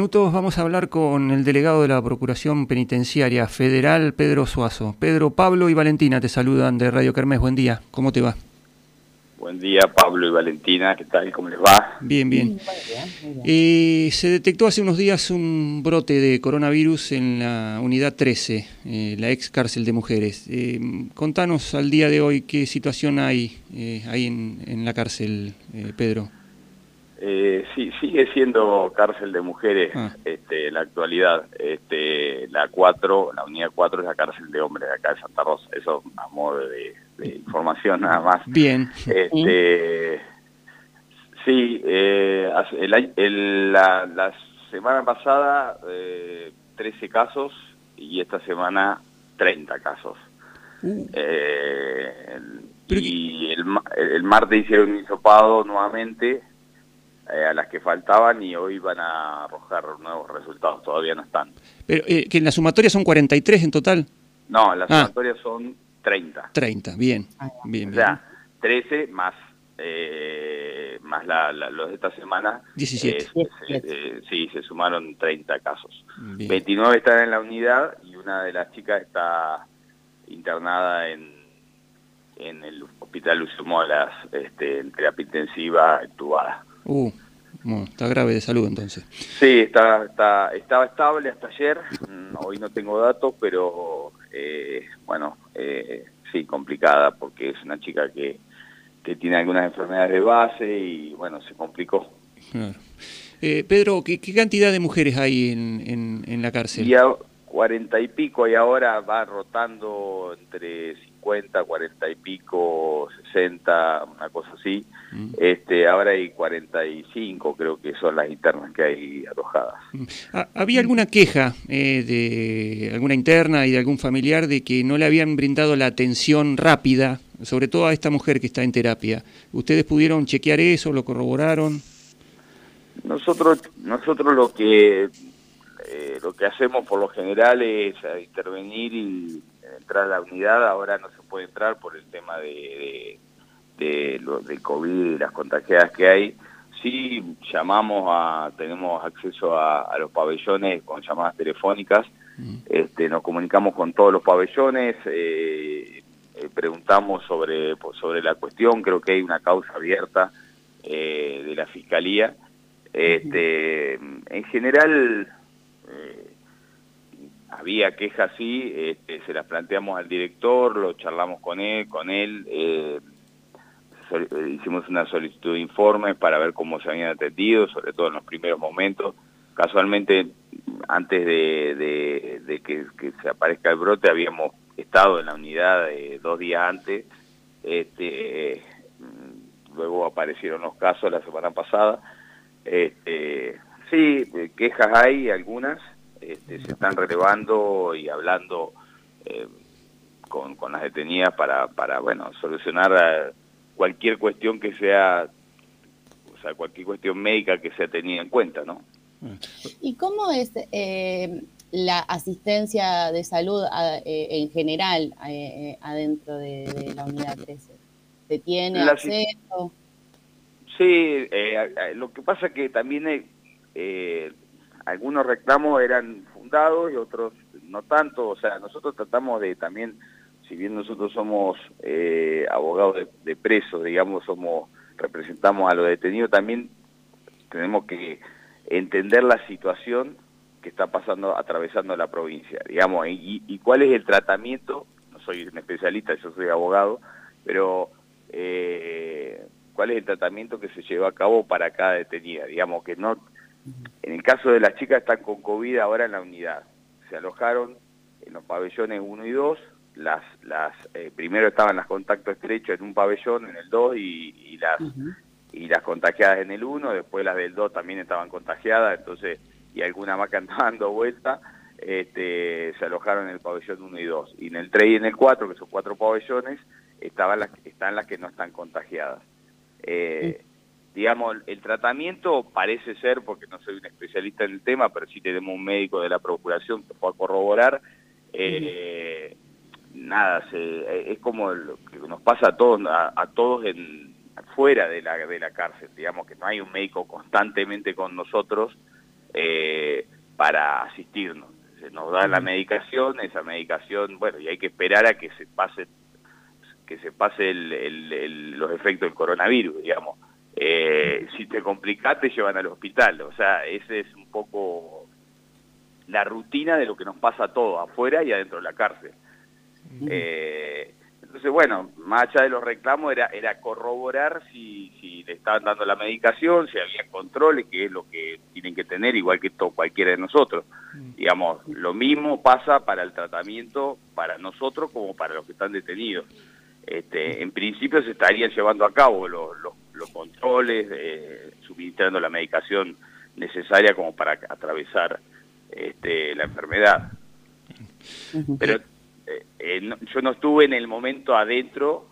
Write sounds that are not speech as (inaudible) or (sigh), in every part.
minutos vamos a hablar con el delegado de la Procuración Penitenciaria Federal, Pedro Suazo. Pedro, Pablo y Valentina te saludan de Radio Kermés. Buen día, ¿cómo te va? Buen día, Pablo y Valentina, ¿qué tal? ¿Cómo les va? Bien, bien. Eh, se detectó hace unos días un brote de coronavirus en la unidad 13, eh, la ex cárcel de mujeres. Eh, contanos al día de hoy qué situación hay ahí en, en, la cárcel, Pedro. Eh, sí, sigue siendo cárcel de mujeres ah. este, la actualidad. Este, la 4, la unidad 4 es la cárcel de hombres de acá de Santa Rosa. Eso a modo de, información nada más. Bien. Este, sí, eh, el, la, semana pasada eh, 13 casos y esta semana 30 casos. Uh. Eh, y el, el martes hicieron un hisopado nuevamente eh, a las que faltaban y hoy van a arrojar nuevos resultados, todavía no están. Pero eh, que en la sumatoria son 43 en total. No, en la ah. sumatoria son 30. 30, bien. bien o sea, 13 más eh, más la, los de esta semana. 17. sí, se sumaron 30 casos. 29 están en la unidad y una de las chicas está internada en en el hospital Lucio Molas, este, en terapia intensiva, entubada. Uh, está grave de salud entonces. Sí, está, está, estaba estable hasta ayer, mm, hoy no tengo datos, pero eh, bueno, eh, sí, complicada porque es una chica que, que tiene algunas enfermedades de base y bueno, se complicó. Eh, Pedro, ¿qué, cantidad de mujeres hay en, en, la cárcel? Y cuarenta y pico y ahora va rotando entre 50, 40 y pico, 60, una cosa así. Mm. Este, ahora hay 45, creo que son las internas que hay alojadas. Mm. Ah, ¿Había alguna queja eh, de alguna interna y de algún familiar de que no le habían brindado la atención rápida, sobre todo a esta mujer que está en terapia? ¿Ustedes pudieron chequear eso, lo corroboraron? Nosotros, nosotros lo que eh, lo que hacemos por lo general es intervenir y entrar a la unidad, ahora no se puede entrar por el tema de, de, de, COVID y las contagiadas que hay. Sí llamamos a, tenemos acceso a, los pabellones con llamadas telefónicas, mm. este, nos comunicamos con todos los pabellones, eh, eh, preguntamos sobre, sobre la cuestión, creo que hay una causa abierta eh, de la Fiscalía. Este, en general, había quejas sí, este, se las planteamos al director, lo charlamos con él, con él eh, eh, hicimos una solicitud de informes para ver cómo se habían atendido, sobre todo en los primeros momentos. Casualmente, antes de, que, se aparezca el brote, habíamos estado en la unidad dos días antes. Este, luego aparecieron los casos la semana pasada. Este, sí, quejas hay, algunas, este, se están relevando y hablando eh, con, con, las detenidas para, para bueno, solucionar eh, cualquier cuestión que sea, o sea, cualquier cuestión médica que sea tenida en cuenta, ¿no? ¿Y cómo es eh, la asistencia de salud en general adentro de, la unidad 13? ¿Se tiene acceso? Sí, lo que pasa que también eh, algunos reclamos eran fundados y otros no tanto, o sea, nosotros tratamos de también, si bien nosotros somos eh, abogados de, presos, digamos, somos representamos a los detenidos, también tenemos que entender la situación que está pasando, atravesando la provincia, digamos, y, cuál es el tratamiento, no soy un especialista, yo soy abogado, pero eh, cuál es el tratamiento que se lleva a cabo para cada detenida, digamos, que no en el caso de las chicas están con COVID ahora en la unidad. Se alojaron en los pabellones 1 y 2. Las, las, eh, primero estaban las contactos estrechos en un pabellón, en el 2, y, las, y las contagiadas en el 1. Después las del 2 también estaban contagiadas, entonces, y alguna más que (laughs) andaban dando vuelta. Este, se alojaron en el pabellón 1 y 2. Y en el 3 y en el 4, que son cuatro pabellones, estaban las, están las que no están contagiadas. Eh, digamos, el tratamiento parece ser, porque no soy un especialista en el tema, pero sí tenemos un médico de la Procuración que pueda corroborar, eh, nada, se, es como lo que nos pasa a todos, a, todos fuera de la, de la cárcel, digamos que no hay un médico constantemente con nosotros, eh, para asistirnos. Se nos da la medicación, esa medicación, bueno, y hay que esperar a que se pase que se pase los efectos del coronavirus, digamos. Eh, si te complicas te llevan al hospital, o sea, ese es un poco la rutina de lo que nos pasa a todos, afuera y adentro de la cárcel. Eh, entonces, bueno, más allá de los reclamos era, era corroborar si, si le estaban dando la medicación, si había controles, que es lo que tienen que tener, igual que todo, cualquiera de nosotros. Digamos, lo mismo pasa para el tratamiento, para nosotros como para los que están detenidos. Este, en principio se estarían llevando a cabo los, los, eh, suministrando la medicación necesaria como para atravesar este, la enfermedad. Pero eh, eh, yo no estuve en el momento adentro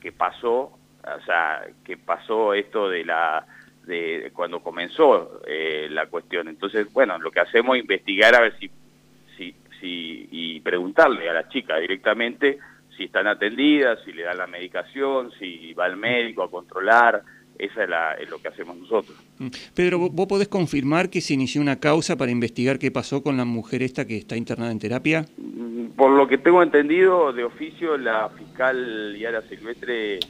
que pasó, o sea, que pasó esto de la de cuando comenzó la cuestión. Entonces, bueno, lo que hacemos es investigar a ver si, si, si y preguntarle a la chica directamente si están atendidas, si le dan la medicación, si va al médico a controlar, esa es, lo que hacemos nosotros. Mm. Pedro, ¿vos podés confirmar que se inició una causa para investigar qué pasó con la mujer esta que está internada en terapia? Mm, por lo que tengo entendido, de oficio, la fiscal Yara Silvestre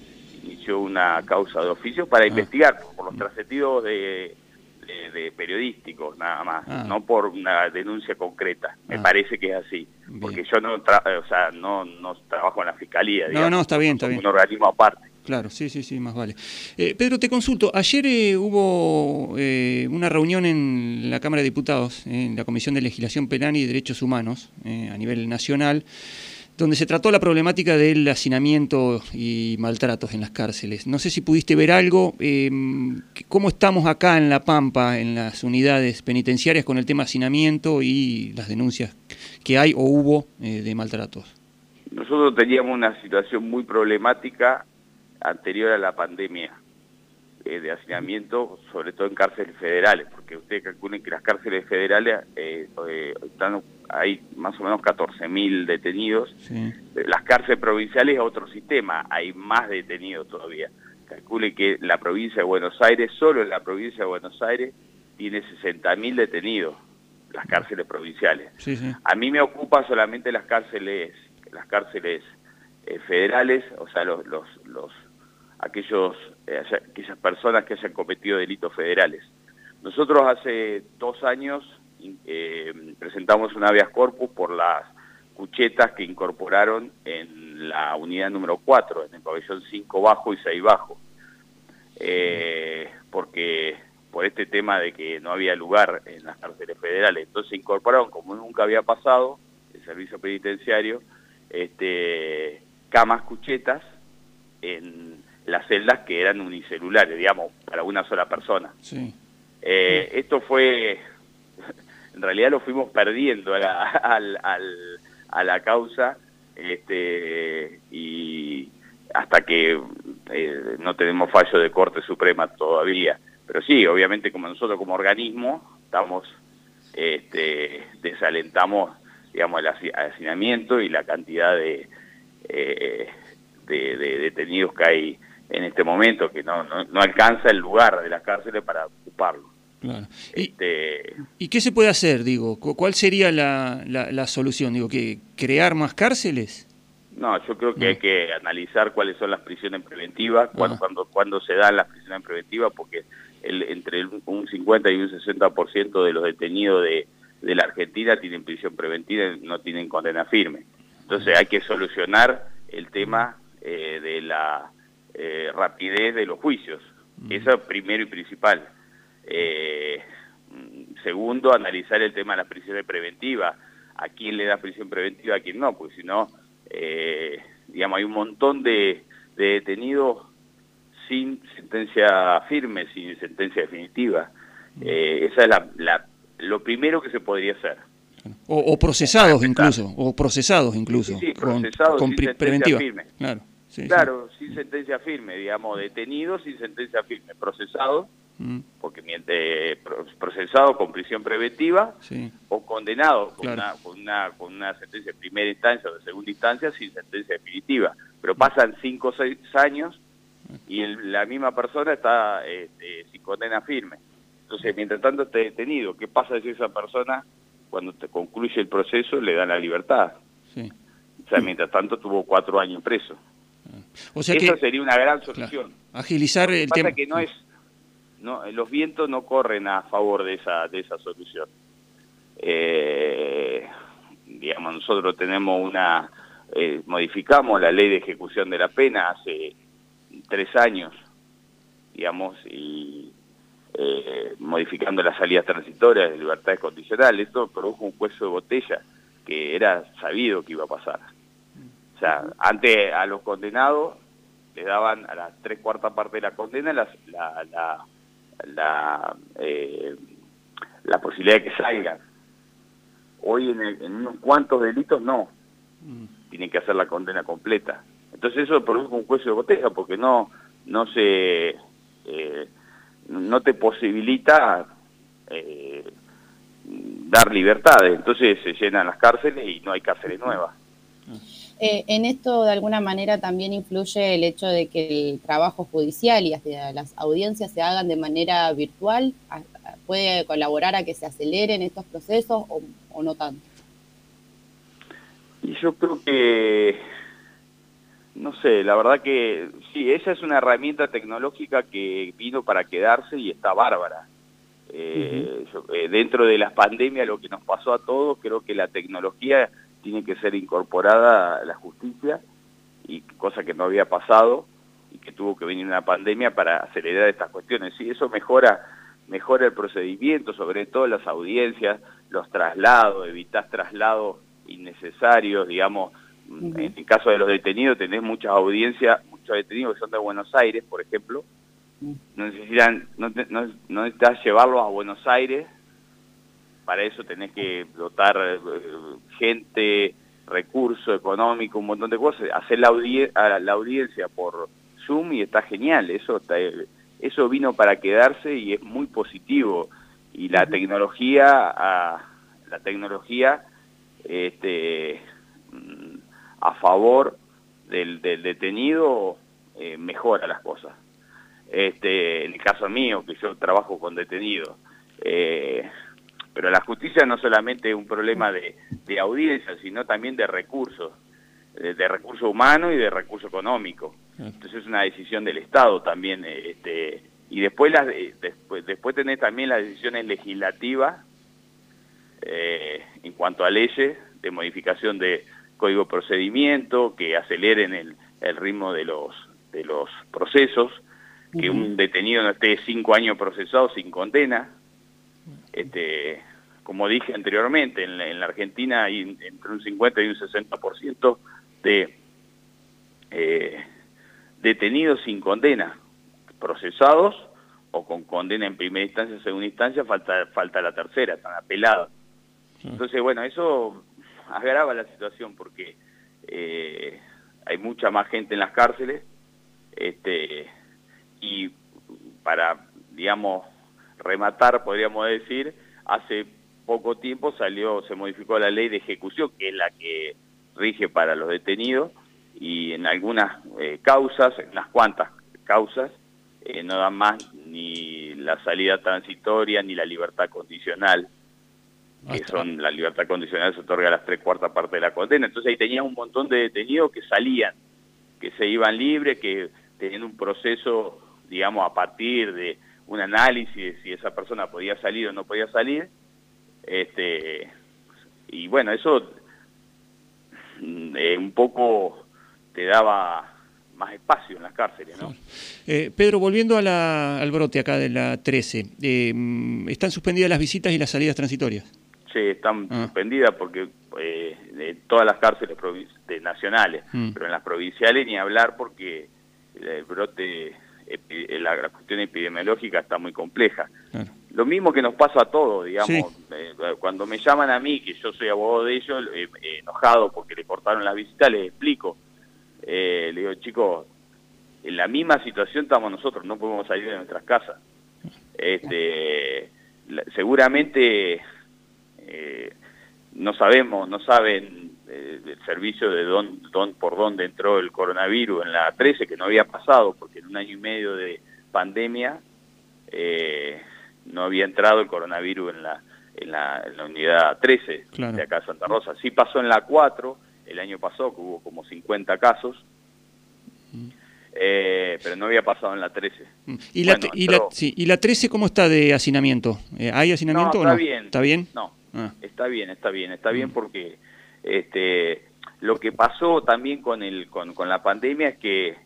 inició una causa de oficio para ah. investigar por los trascendidos de de, periodísticos nada más, ah. no por una denuncia concreta. Me ah. parece que es así, porque yo no, o sea, no, no trabajo en la fiscalía. no, no, está bien, está bien. Un organismo aparte. Claro, sí, sí, sí, más vale. Eh, Pedro, te consulto, ayer eh, hubo eh, una reunión en la Cámara de Diputados, en la Comisión de Legislación Penal y Derechos Humanos a nivel nacional, donde se trató la problemática del hacinamiento y maltratos en las cárceles. No sé si pudiste ver algo, em, cómo estamos acá en La Pampa, en las unidades penitenciarias, con el tema hacinamiento y las denuncias que hay o hubo de maltratos. Nosotros teníamos una situación muy problemática anterior a la pandemia eh, de hacinamiento, sobre todo en cárceles federales, porque ustedes calculen que las cárceles federales eh, están hay más o menos 14.000 detenidos. Las cárceles provinciales es otro sistema, hay más detenidos todavía. Calcule que la provincia de Buenos Aires, solo en la provincia de Buenos Aires, tiene 60.000 detenidos, las cárceles provinciales. A mí me ocupa solamente las cárceles, las cárceles eh, federales, o sea, los, los, los aquellos, eh, aquellas personas que hayan cometido delitos federales. Nosotros hace dos años eh, presentamos un habeas corpus por las cuchetas que incorporaron en la unidad número 4, en el pabellón 5 bajo y 6 bajo, eh, porque por este tema de que no había lugar en las cárceles federales. Entonces incorporaron, como nunca había pasado, el servicio penitenciario, este, camas cuchetas en las celdas que eran unicelulares, digamos, para una sola persona. Eh, esto fue en realidad lo fuimos perdiendo a la, a la causa este, y hasta que eh, no tenemos fallo de Corte Suprema todavía. Pero sí, obviamente como nosotros como organismo estamos, este, desalentamos digamos, el hacinamiento y la cantidad de, eh, de, detenidos que hay en este momento, que no, no, no alcanza el lugar de las cárceles para ocuparlo. Este, ¿Y, qué se puede hacer, digo? ¿Cuál sería la, la, solución? Digo, que ¿crear más cárceles? No, yo creo que hay que analizar cuáles son las prisiones preventivas, cuándo, cuando, se dan las prisiones preventivas, porque el, entre un 50 y un 60% de los detenidos de, de la Argentina tienen prisión preventiva y no tienen condena firme. Entonces hay que solucionar el tema eh, de la eh, rapidez de los juicios. Eso es primero y principal. Eh, segundo, analizar el tema de las prisiones preventivas. A quién le da prisión preventiva, a quién no, porque si no, eh, digamos, hay un montón de, detenidos sin sentencia firme, sin sentencia definitiva. Eh, esa es la, lo primero que se podría hacer. O, procesados incluso, o procesados incluso. Sí, procesados con, sin preventiva. Firme. Claro, claro sin sentencia firme, digamos, detenidos sin sentencia firme, procesados Mm. porque miente procesado con prisión preventiva o condenado con, una, con, una, con una sentencia de primera instancia o de segunda instancia sin sentencia definitiva. Pero pasan cinco o seis años y la misma persona está este, sin condena firme. Entonces, mientras tanto está detenido, ¿qué pasa si esa persona, cuando te concluye el proceso, le dan la libertad? O sea, mientras tanto tuvo cuatro años preso. O sea Esa sería una gran solución. Agilizar el tema. que no es, no, los vientos no corren a favor de esa, de esa solución. Eh, digamos, nosotros tenemos una, eh, modificamos la ley de ejecución de la pena hace tres años, digamos, y eh, modificando las salidas transitorias de libertades condicionales, esto produjo un cuello de botella que era sabido que iba a pasar. O sea, antes a los condenados les daban a las tres cuartas partes de la condena la, la, la, eh, la posibilidad de que salgan. Hoy en, en unos cuantos delitos no. Mm. Tienen que hacer la condena completa. Entonces eso produce un juicio de botella porque no, no se... Eh, no te posibilita eh, dar libertades. Entonces se llenan las cárceles y no hay cárceles nuevas. Eh, en esto de alguna manera también influye el hecho de que el trabajo judicial y las audiencias se hagan de manera virtual. ¿Puede colaborar a que se aceleren estos procesos o, no tanto? Y yo creo que, no sé, la verdad que sí, esa es una herramienta tecnológica que vino para quedarse y está bárbara. Eh, eh, dentro de las pandemias, lo que nos pasó a todos, creo que la tecnología tiene que ser incorporada a la justicia, y cosa que no había pasado y que tuvo que venir una pandemia para acelerar estas cuestiones. Sí, eso mejora, mejora el procedimiento, sobre todo las audiencias, los traslados, evitar traslados innecesarios, digamos, en el caso de los detenidos tenés muchas audiencias, muchos detenidos que son de Buenos Aires, por ejemplo, no necesitan, no, no, no necesitas llevarlos a Buenos Aires para eso tenés que dotar eh, gente, recursos económicos, un montón de cosas, hacer la, la audiencia por Zoom y está genial, eso, eso vino para quedarse y es muy positivo. Y la tecnología, a, la tecnología este, a favor del, detenido eh, mejora las cosas. Este, en el caso mío, que yo trabajo con detenidos, eh, pero la justicia no solamente es un problema de, audiencia, sino también de recursos, de, recursos humanos y de recursos económicos. Entonces es una decisión del Estado también. Este, y después, las, después, después tenés también las decisiones legislativas eh, en cuanto a leyes de modificación de código de procedimiento, que aceleren el, el ritmo de los, de los procesos, que un detenido no esté cinco años procesado sin condena, este, como dije anteriormente, en la, Argentina hay entre un 50 y un 60% de eh, detenidos sin condena, procesados o con condena en primera instancia, segunda instancia, falta, falta la tercera, están apelados. Entonces, bueno, eso agrava la situación porque eh, hay mucha más gente en las cárceles este, y para, digamos, rematar, podríamos decir, hace poco tiempo salió, se modificó la ley de ejecución, que es la que rige para los detenidos, y en algunas eh, causas, en unas cuantas causas, eh, no dan más ni la salida transitoria ni la libertad condicional, que son la libertad condicional se otorga a las tres cuartas partes de la condena. Entonces ahí tenías un montón de detenidos que salían, que se iban libres, que tenían un proceso, digamos, a partir de un análisis de si esa persona podía salir o no podía salir. Este, y bueno, eso mm, eh, un poco te daba más espacio en las cárceles, ¿no? Eh, Pedro, volviendo al brote acá de la 13, eh, mm, ¿están suspendidas las visitas y las salidas transitorias? Sí, están ah. suspendidas porque de todas las cárceles de nacionales, mm. pero en las provinciales ni hablar porque el brote la, cuestión epidemiológica está muy compleja. Lo mismo que nos pasa a todos, digamos, eh, cuando me llaman a mí, que yo soy abogado de ellos, eh, enojado porque le cortaron las visitas, les explico. Eh, le digo, chicos, en la misma situación estamos nosotros, no podemos salir de nuestras casas. Este, seguramente no sabemos, no saben el servicio de don, don, por dónde entró el coronavirus en la 13, que no había pasado, porque en un año y medio de pandemia, eh, no había entrado el coronavirus en la, en la, unidad 13 de acá de Santa Rosa. Sí pasó en la 4, el año pasado, que hubo como 50 casos, mm. eh, pero no había pasado en la 13. Mm. ¿Y, la, y, la, ¿Y la 13 cómo está de hacinamiento? Eh, ¿Hay hacinamiento está o no? Bien. ¿Está bien? No, ah. está bien, está bien, está bien mm. porque este, lo que pasó también con, el, con, con la pandemia es que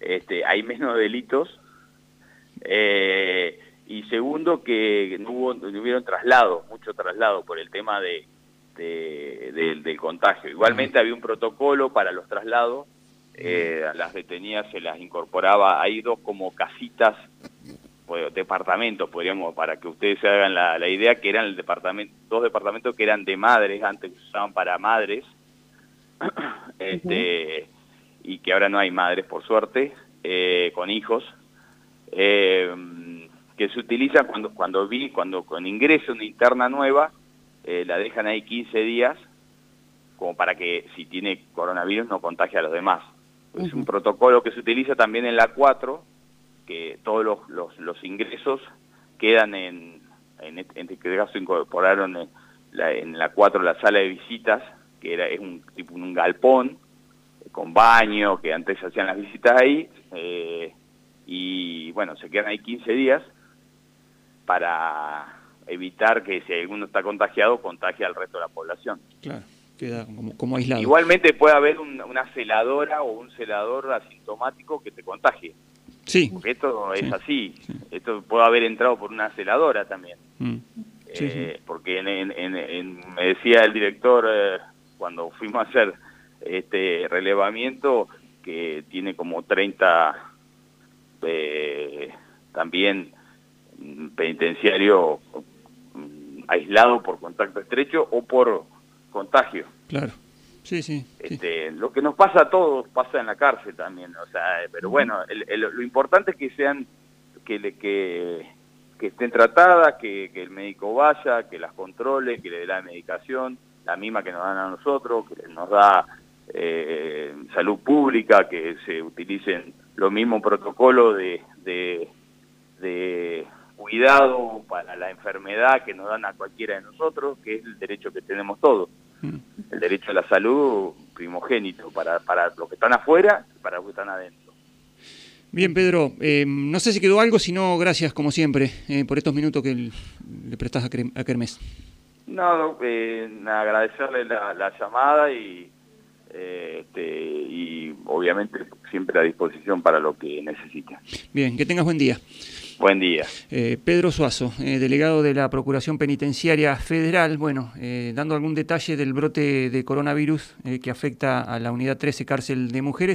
este, hay menos delitos eh, y segundo que no, hubo, no hubieron traslado, mucho traslado por el tema de, del contagio. Igualmente había un protocolo para los traslados, eh, a las detenidas se las incorporaba, hay dos como casitas, pues, departamentos, podríamos, para que ustedes se hagan la, idea, que eran el departamento, dos departamentos que eran de madres, antes se usaban para madres, (clears throat) este, y que ahora no hay madres, por suerte, eh, con hijos, eh, que se utiliza cuando, cuando vi, cuando con ingreso una interna nueva, eh, la dejan ahí 15 días, como para que si tiene coronavirus no contagie a los demás. Es un protocolo que se utiliza también en la 4, que todos los, los, los ingresos quedan en, en, este caso incorporaron en la, en la 4 la sala de visitas, que era es un tipo un galpón, con baño, que antes se hacían las visitas ahí, eh, y bueno, se quedan ahí 15 días para evitar que si alguno está contagiado, contagie al resto de la población. Claro, queda como, aislado. Igualmente puede haber una celadora o un celador asintomático que te contagie. Sí. Porque esto es así. Esto puede haber entrado por una celadora también. Mm. Eh, porque me decía el director eh, cuando fuimos a hacer este relevamiento que tiene como 30 eh, también penitenciario mm, aislado por contacto estrecho o por contagio. Claro. Sí, sí, este, Lo que nos pasa a todos pasa en la cárcel también, o sea, pero bueno, lo importante es que sean, que, le, que, que estén tratadas, que, que, el médico vaya, que las controle, que le dé la medicación, la misma que nos dan a nosotros, que nos da eh, salud pública, que se utilicen los mismos protocolos de, de, de, cuidado para la enfermedad que nos dan a cualquiera de nosotros, que es el derecho que tenemos todos. Mm. El derecho a la salud primogénito para, para los que están afuera y para los que están adentro. Bien, Pedro, eh, no sé si quedó algo, si no, gracias como siempre eh, por estos minutos que le prestás a, a Kermés. No, eh, agradecerle la, llamada y, eh, este, y obviamente siempre a disposición para lo que necesite. Bien, que tengas buen día. Buen día. Eh, Pedro Suazo, delegado de la Procuración Penitenciaria Federal, bueno, dando algún detalle del brote de coronavirus que afecta a la Unidad 13 Cárcel de Mujeres.